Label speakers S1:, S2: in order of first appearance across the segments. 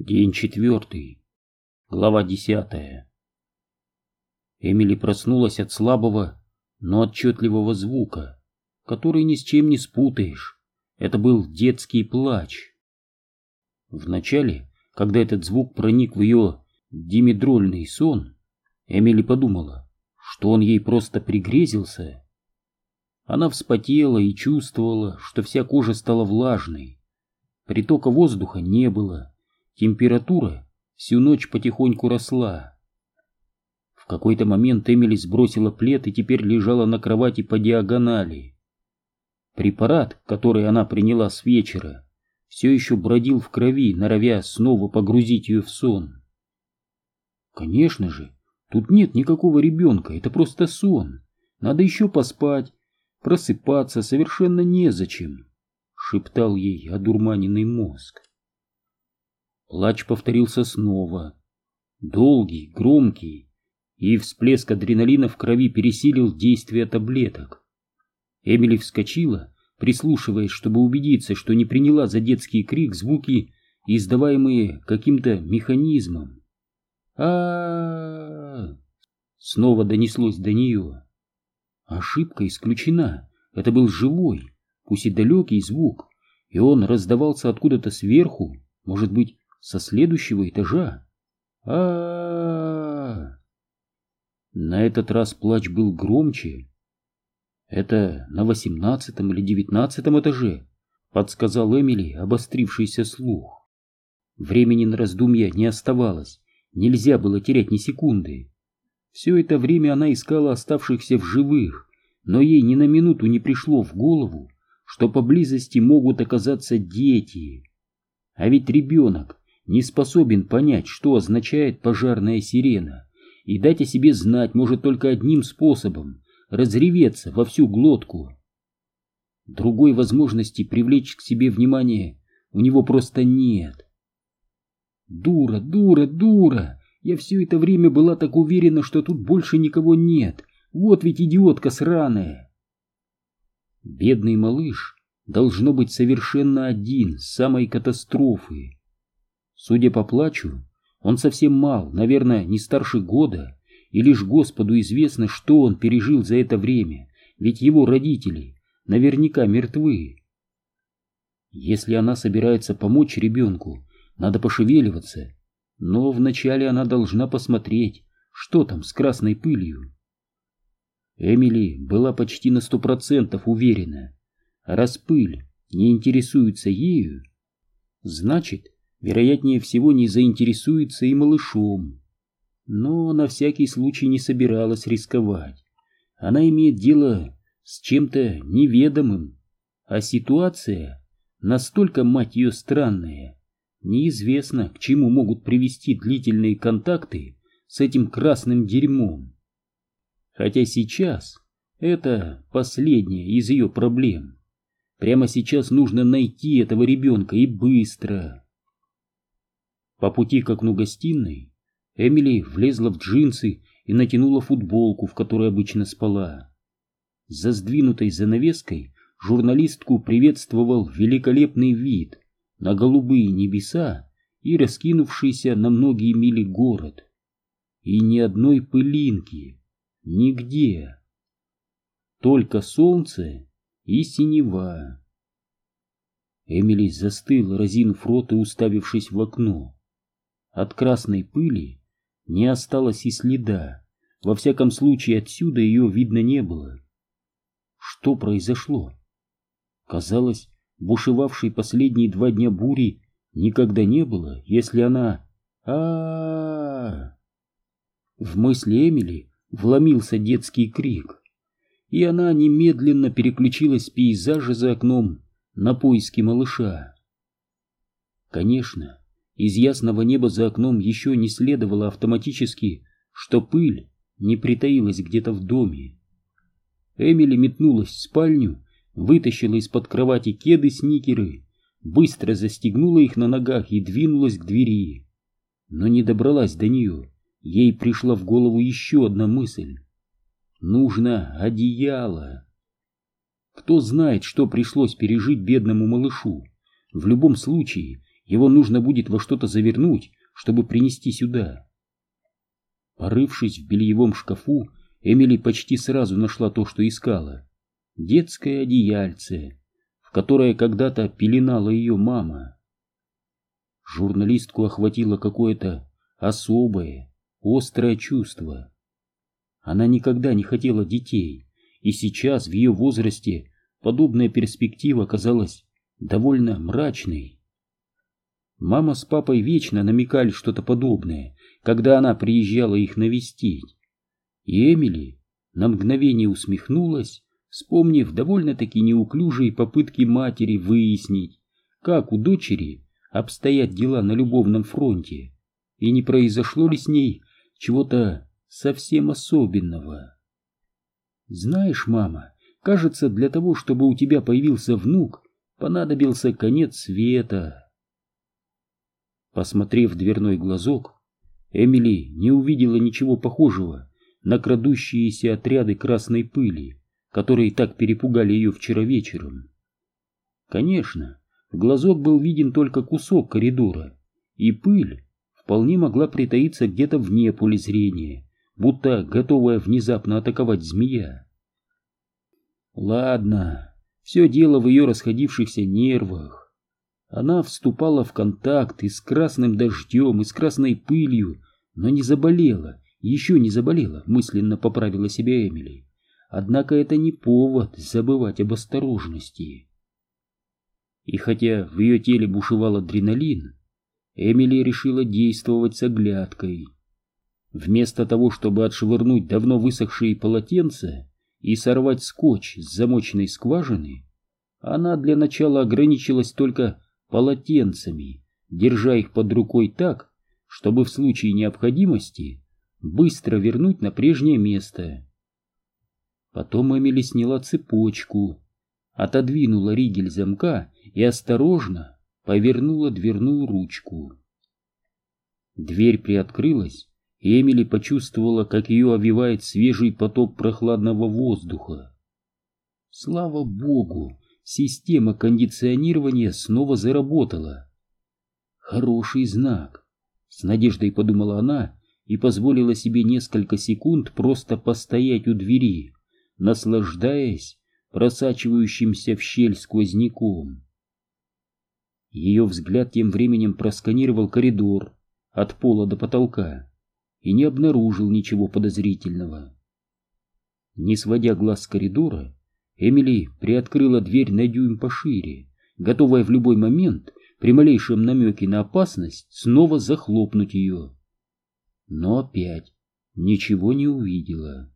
S1: День четвертый. Глава десятая. Эмили проснулась от слабого, но отчетливого звука, который ни с чем не спутаешь. Это был детский плач. Вначале, когда этот звук проник в ее димедрольный сон, Эмили подумала, что он ей просто пригрезился. Она вспотела и чувствовала, что вся кожа стала влажной. Притока воздуха не было Температура всю ночь потихоньку росла. В какой-то момент Эмили сбросила плед и теперь лежала на кровати по диагонали. Препарат, который она приняла с вечера, все еще бродил в крови, норовя снова погрузить ее в сон. Конечно же, тут нет никакого ребенка, это просто сон. Надо еще поспать, просыпаться совершенно незачем, шептал ей одурманенный мозг. Плач повторился снова. Долгий, громкий, и всплеск адреналина в крови пересилил действие таблеток. Эмили вскочила, прислушиваясь, чтобы убедиться, что не приняла за детский крик звуки, издаваемые каким-то механизмом. а Снова донеслось до нее. Ошибка исключена. Это был живой, пусть и далекий звук, и он раздавался откуда-то сверху, может быть, со следующего этажа. а а На этот раз плач был громче. «Это на восемнадцатом или девятнадцатом этаже», — подсказал Эмили обострившийся слух. Времени на раздумья не оставалось, нельзя было терять ни секунды. Все это время она искала оставшихся в живых, но ей ни на минуту не пришло в голову, что поблизости могут оказаться дети. А ведь ребенок не способен понять, что означает пожарная сирена, и дать о себе знать может только одним способом — разреветься во всю глотку. Другой возможности привлечь к себе внимание у него просто нет. Дура, дура, дура! Я все это время была так уверена, что тут больше никого нет. Вот ведь идиотка сраная! Бедный малыш должно быть совершенно один с самой катастрофы. Судя по плачу, он совсем мал, наверное, не старше года, и лишь Господу известно, что он пережил за это время, ведь его родители наверняка мертвы. Если она собирается помочь ребенку, надо пошевеливаться, но вначале она должна посмотреть, что там с красной пылью. Эмили была почти на сто процентов уверена, раз пыль не интересуется ею, значит, вероятнее всего, не заинтересуется и малышом. Но на всякий случай не собиралась рисковать. Она имеет дело с чем-то неведомым, а ситуация настолько, мать ее, странная. Неизвестно, к чему могут привести длительные контакты с этим красным дерьмом. Хотя сейчас это последняя из ее проблем. Прямо сейчас нужно найти этого ребенка и быстро. По пути к окну гостиной Эмили влезла в джинсы и натянула футболку, в которой обычно спала. За сдвинутой занавеской журналистку приветствовал великолепный вид на голубые небеса и раскинувшийся на многие мили город. И ни одной пылинки, нигде. Только солнце и синева. Эмили застыла, разинув рот и уставившись в окно. От красной пыли не осталось и следа. Во всяком случае, отсюда ее видно не было. Что произошло? Казалось, бушевавшей последние два дня бури никогда не было, если она... а, В мысли Эмили вломился детский крик, и она немедленно переключилась с пейзажа за окном на поиски малыша. Конечно, из ясного неба за окном еще не следовало автоматически, что пыль не притаилась где-то в доме. Эмили метнулась в спальню, вытащила из-под кровати кеды-сникеры, быстро застегнула их на ногах и двинулась к двери. Но не добралась до нее. Ей пришла в голову еще одна мысль. Нужно одеяло. Кто знает, что пришлось пережить бедному малышу. В любом случае, Его нужно будет во что-то завернуть, чтобы принести сюда. Порывшись в бельевом шкафу, Эмили почти сразу нашла то, что искала. Детское одеяльце, в которое когда-то пеленала ее мама. Журналистку охватило какое-то особое, острое чувство. Она никогда не хотела детей, и сейчас в ее возрасте подобная перспектива казалась довольно мрачной. Мама с папой вечно намекали что-то подобное, когда она приезжала их навестить. И Эмили на мгновение усмехнулась, вспомнив довольно-таки неуклюжие попытки матери выяснить, как у дочери обстоят дела на любовном фронте, и не произошло ли с ней чего-то совсем особенного. Знаешь, мама, кажется, для того, чтобы у тебя появился внук, понадобился конец света. Посмотрев в дверной глазок, Эмили не увидела ничего похожего на крадущиеся отряды красной пыли, которые так перепугали ее вчера вечером. Конечно, в глазок был виден только кусок коридора, и пыль вполне могла притаиться где-то вне поля зрения, будто готовая внезапно атаковать змея. Ладно, все дело в ее расходившихся нервах. Она вступала в контакт и с красным дождем, и с красной пылью, но не заболела, еще не заболела, мысленно поправила себя Эмили. Однако это не повод забывать об осторожности. И хотя в ее теле бушевал адреналин, Эмили решила действовать с оглядкой. Вместо того, чтобы отшвырнуть давно высохшие полотенца и сорвать скотч с замоченной скважины, она для начала ограничилась только полотенцами, держа их под рукой так, чтобы в случае необходимости быстро вернуть на прежнее место. Потом Эмили сняла цепочку, отодвинула ригель замка и осторожно повернула дверную ручку. Дверь приоткрылась, и Эмили почувствовала, как ее овивает свежий поток прохладного воздуха. Слава богу, Система кондиционирования снова заработала. Хороший знак. С надеждой подумала она и позволила себе несколько секунд просто постоять у двери, наслаждаясь просачивающимся в щель сквозняком. Ее взгляд тем временем просканировал коридор от пола до потолка и не обнаружил ничего подозрительного. Не сводя глаз с коридора, Эмили приоткрыла дверь на дюйм пошире, готовая в любой момент, при малейшем намеке на опасность, снова захлопнуть ее. Но опять ничего не увидела.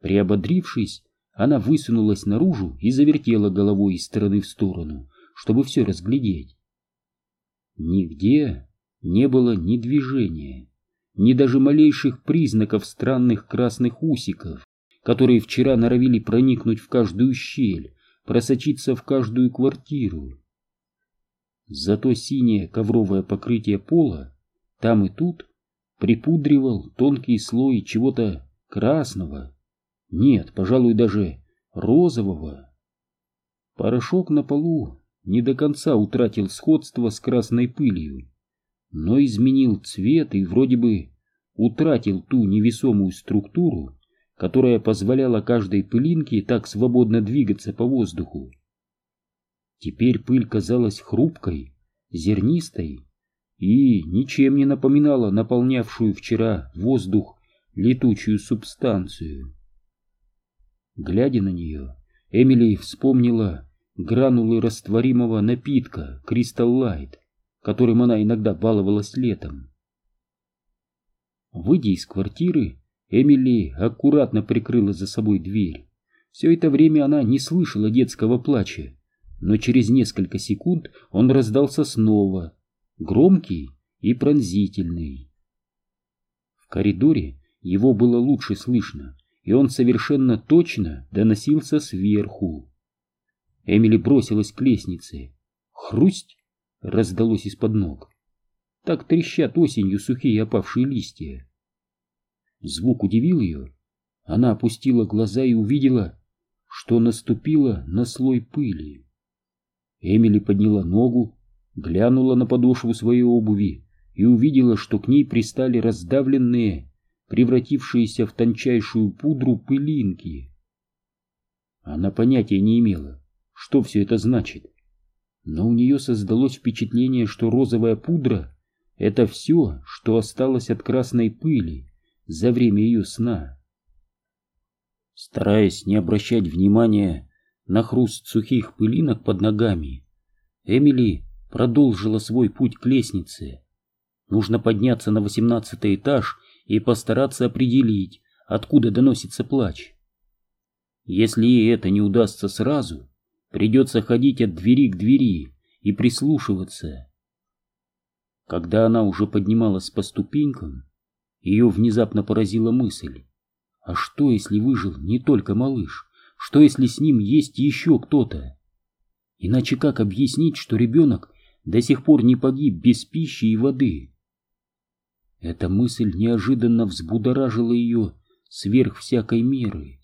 S1: Приободрившись, она высунулась наружу и завертела головой из стороны в сторону, чтобы все разглядеть. Нигде не было ни движения, ни даже малейших признаков странных красных усиков которые вчера норовили проникнуть в каждую щель, просочиться в каждую квартиру. Зато синее ковровое покрытие пола там и тут припудривал тонкий слой чего-то красного, нет, пожалуй, даже розового. Порошок на полу не до конца утратил сходство с красной пылью, но изменил цвет и вроде бы утратил ту невесомую структуру, которая позволяла каждой пылинке так свободно двигаться по воздуху. Теперь пыль казалась хрупкой, зернистой и ничем не напоминала наполнявшую вчера воздух летучую субстанцию. Глядя на нее, Эмили вспомнила гранулы растворимого напитка Crystal Light, которым она иногда баловалась летом. Выйдя из квартиры, Эмили аккуратно прикрыла за собой дверь. Все это время она не слышала детского плача, но через несколько секунд он раздался снова, громкий и пронзительный. В коридоре его было лучше слышно, и он совершенно точно доносился сверху. Эмили бросилась к лестнице. Хрусть раздалось из-под ног. Так трещат осенью сухие опавшие листья. Звук удивил ее. Она опустила глаза и увидела, что наступила на слой пыли. Эмили подняла ногу, глянула на подошву своей обуви и увидела, что к ней пристали раздавленные, превратившиеся в тончайшую пудру пылинки. Она понятия не имела, что все это значит, но у нее создалось впечатление, что розовая пудра — это все, что осталось от красной пыли за время ее сна. Стараясь не обращать внимания на хруст сухих пылинок под ногами, Эмили продолжила свой путь к лестнице. Нужно подняться на восемнадцатый этаж и постараться определить, откуда доносится плач. Если ей это не удастся сразу, придется ходить от двери к двери и прислушиваться. Когда она уже поднималась по ступенькам, ее внезапно поразила мысль. А что, если выжил не только малыш? Что, если с ним есть еще кто-то? Иначе как объяснить, что ребенок до сих пор не погиб без пищи и воды? Эта мысль неожиданно взбудоражила ее сверх всякой меры.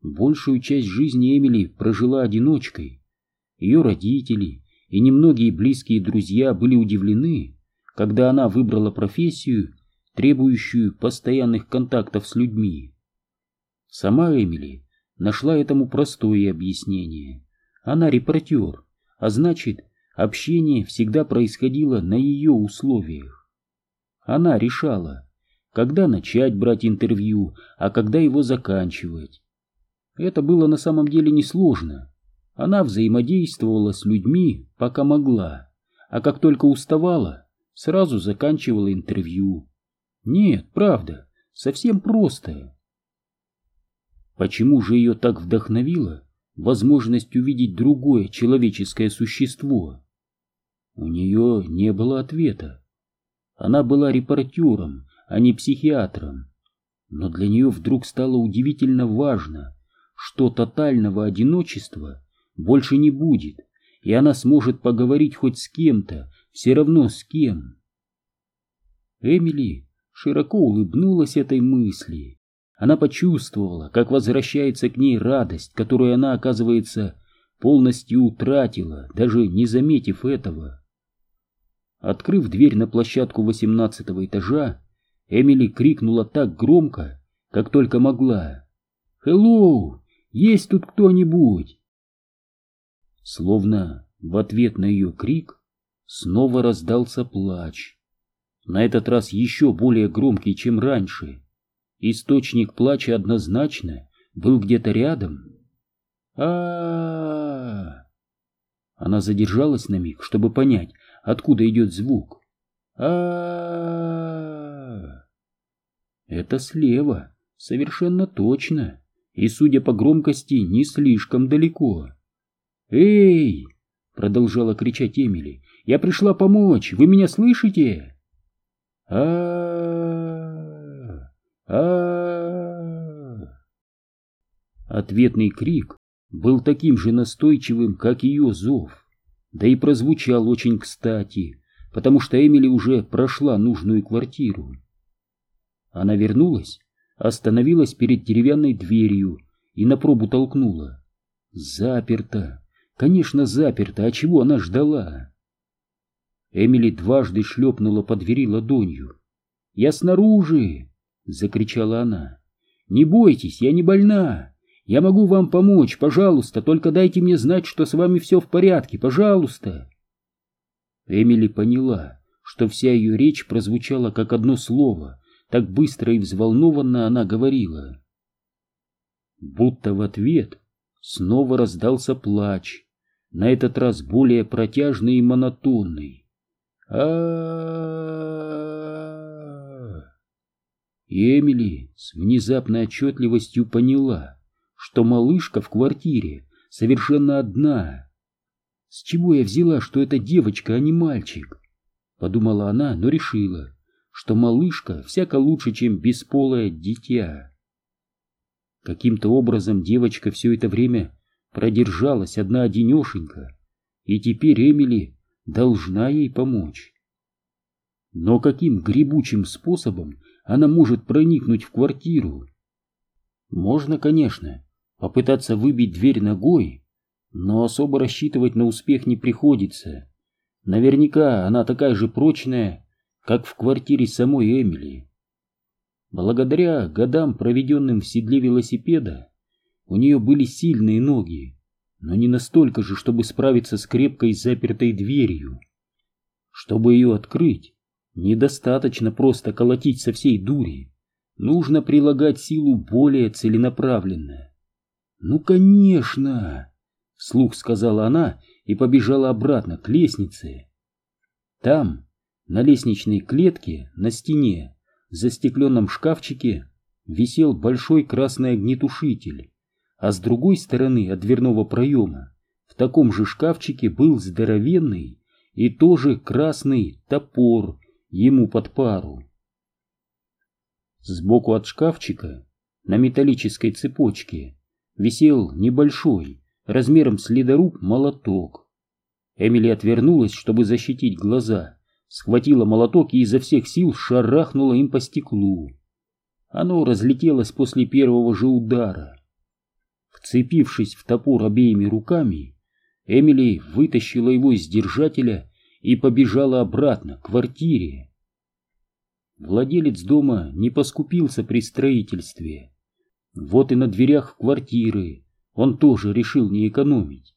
S1: Большую часть жизни Эмили прожила одиночкой. Ее родители и немногие близкие друзья были удивлены, когда она выбрала профессию, требующую постоянных контактов с людьми. Сама Эмили нашла этому простое объяснение. Она репортер, а значит, общение всегда происходило на ее условиях. Она решала, когда начать брать интервью, а когда его заканчивать. Это было на самом деле несложно. Она взаимодействовала с людьми, пока могла, а как только уставала, сразу заканчивала интервью. Нет, правда, совсем просто. Почему же ее так вдохновила возможность увидеть другое человеческое существо? У нее не было ответа. Она была репортером, а не психиатром. Но для нее вдруг стало удивительно важно, что тотального одиночества больше не будет, и она сможет поговорить хоть с кем-то, все равно с кем. Эмили широко улыбнулась этой мысли. Она почувствовала, как возвращается к ней радость, которую она, оказывается, полностью утратила, даже не заметив этого. Открыв дверь на площадку восемнадцатого этажа, Эмили крикнула так громко, как только могла. «Хеллоу! Есть тут кто-нибудь?» Словно в ответ на ее крик снова раздался плач. На этот раз еще более громкий, чем раньше. Источник плача однозначно был где-то рядом. а, -а, -а Она задержалась на миг, чтобы понять, откуда идет звук. а Это слева, совершенно точно, и, судя по громкости, не слишком далеко. «Эй!» — продолжала кричать Эмили. «Я пришла помочь! Вы меня слышите?» А а Ответный крик был таким же настойчивым, как ее зов да и прозвучал очень кстати, потому что Эмили уже прошла нужную квартиру. Она вернулась, остановилась перед деревянной дверью и на пробу толкнула. Заперто. Конечно, заперто. А чего она ждала? Эмили дважды шлепнула по двери ладонью. «Я снаружи!» — закричала она. «Не бойтесь, я не больна!» Я могу вам помочь, пожалуйста, только дайте мне знать, что с вами все в порядке, пожалуйста. Эмили поняла, что вся ее речь прозвучала как одно слово, так быстро и взволнованно она говорила. Будто в ответ снова раздался плач, на этот раз более протяжный и монотонный. А Эмили с внезапной отчетливостью поняла, что малышка в квартире совершенно одна. С чего я взяла, что это девочка, а не мальчик? Подумала она, но решила, что малышка всяко лучше, чем бесполое дитя. Каким-то образом девочка все это время продержалась одна-одинешенька, и теперь Эмили должна ей помочь. Но каким гребучим способом она может проникнуть в квартиру? Можно, конечно, попытаться выбить дверь ногой, но особо рассчитывать на успех не приходится. Наверняка она такая же прочная, как в квартире самой Эмили. Благодаря годам, проведенным в седле велосипеда, у нее были сильные ноги, но не настолько же, чтобы справиться с крепкой запертой дверью. Чтобы ее открыть, недостаточно просто колотить со всей дури, нужно прилагать силу более целенаправленно. «Ну, конечно!» — вслух сказала она и побежала обратно к лестнице. Там, на лестничной клетке, на стене, в застекленном шкафчике, висел большой красный огнетушитель, а с другой стороны от дверного проема в таком же шкафчике был здоровенный и тоже красный топор ему под пару. Сбоку от шкафчика на металлической цепочке висел небольшой, размером с ледоруб, молоток. Эмили отвернулась, чтобы защитить глаза, схватила молоток и изо всех сил шарахнула им по стеклу. Оно разлетелось после первого же удара. Вцепившись в топор обеими руками, Эмили вытащила его из держателя и побежала обратно, к квартире. Владелец дома не поскупился при строительстве. Вот и на дверях квартиры он тоже решил не экономить.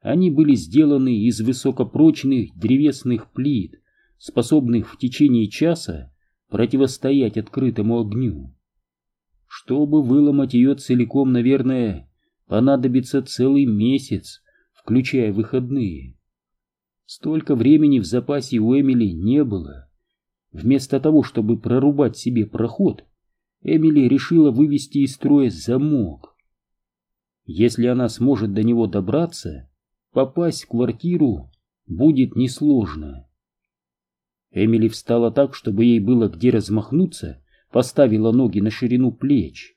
S1: Они были сделаны из высокопрочных древесных плит, способных в течение часа противостоять открытому огню. Чтобы выломать ее целиком, наверное, понадобится целый месяц, включая выходные. Столько времени в запасе у Эмили не было. Вместо того, чтобы прорубать себе проход, Эмили решила вывести из строя замок. Если она сможет до него добраться, попасть в квартиру будет несложно. Эмили встала так, чтобы ей было где размахнуться, поставила ноги на ширину плеч.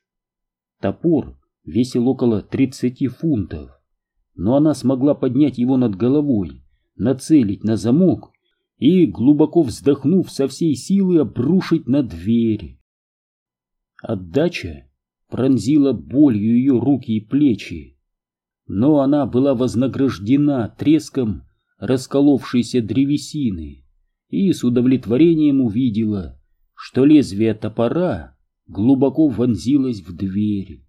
S1: Топор весил около 30 фунтов, но она смогла поднять его над головой, нацелить на замок и, глубоко вздохнув со всей силы, обрушить на дверь. Отдача пронзила болью ее руки и плечи, но она была вознаграждена треском расколовшейся древесины и с удовлетворением увидела, что лезвие топора глубоко вонзилось в дверь.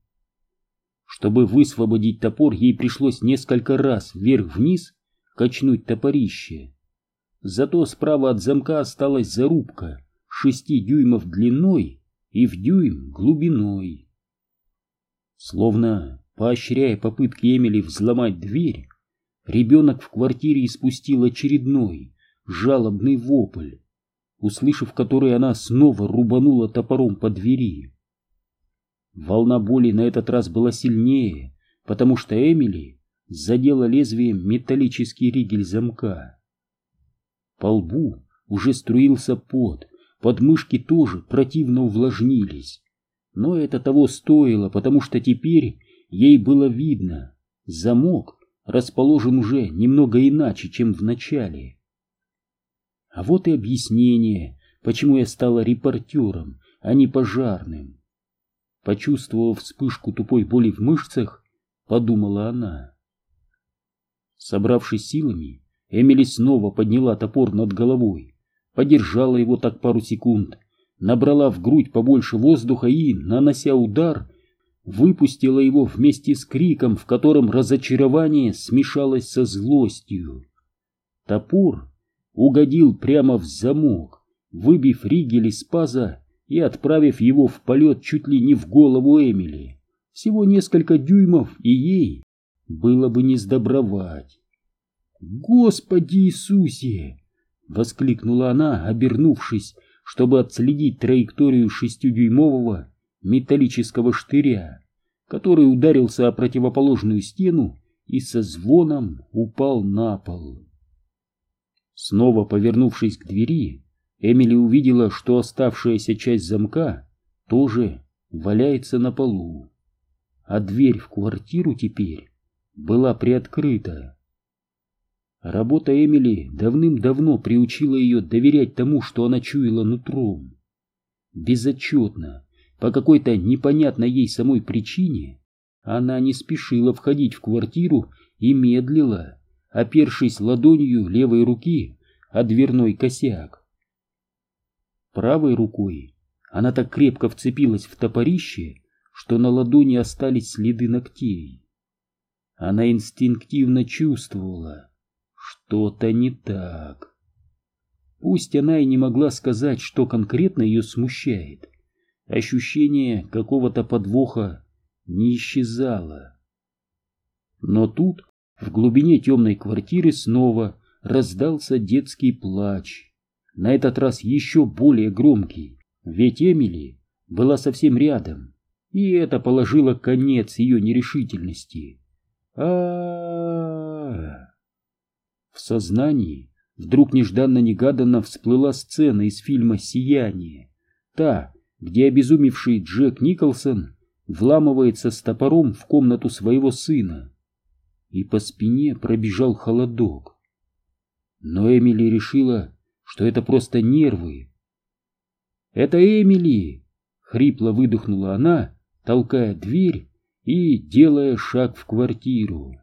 S1: Чтобы высвободить топор, ей пришлось несколько раз вверх-вниз качнуть топорище. Зато справа от замка осталась зарубка шести дюймов длиной и в дюйм глубиной. Словно поощряя попытки Эмили взломать дверь, ребенок в квартире испустил очередной жалобный вопль, услышав который она снова рубанула топором по двери. Волна боли на этот раз была сильнее, потому что Эмили задела лезвием металлический ригель замка. По лбу уже струился пот, подмышки тоже противно увлажнились. Но это того стоило, потому что теперь ей было видно, замок расположен уже немного иначе, чем в начале. А вот и объяснение, почему я стала репортером, а не пожарным. Почувствовав вспышку тупой боли в мышцах, подумала она. Собравшись силами, Эмили снова подняла топор над головой, подержала его так пару секунд, набрала в грудь побольше воздуха и, нанося удар, выпустила его вместе с криком, в котором разочарование смешалось со злостью. Топор угодил прямо в замок, выбив ригель из паза и отправив его в полет чуть ли не в голову Эмили. Всего несколько дюймов, и ей было бы не сдобровать. «Господи Иисусе!» — воскликнула она, обернувшись, чтобы отследить траекторию шестидюймового металлического штыря, который ударился о противоположную стену и со звоном упал на пол. Снова повернувшись к двери, Эмили увидела, что оставшаяся часть замка тоже валяется на полу, а дверь в квартиру теперь была приоткрыта. Работа Эмили давным-давно приучила ее доверять тому, что она чуяла нутром. Безотчетно, по какой-то непонятной ей самой причине, она не спешила входить в квартиру и медлила, опершись ладонью левой руки о дверной косяк. Правой рукой она так крепко вцепилась в топорище, что на ладони остались следы ногтей. Она инстинктивно чувствовала, что-то не так. Пусть она и не могла сказать, что конкретно ее смущает, ощущение какого-то подвоха не исчезало. Но тут, в глубине темной квартиры, снова раздался детский плач, на этот раз еще более громкий, ведь Эмили была совсем рядом, и это положило конец ее нерешительности. а В сознании вдруг нежданно-негаданно всплыла сцена из фильма «Сияние», та, где обезумевший Джек Николсон вламывается с топором в комнату своего сына, и по спине пробежал холодок. Но Эмили решила, что это просто нервы. «Это Эмили!» — хрипло выдохнула она, толкая дверь и делая шаг в квартиру.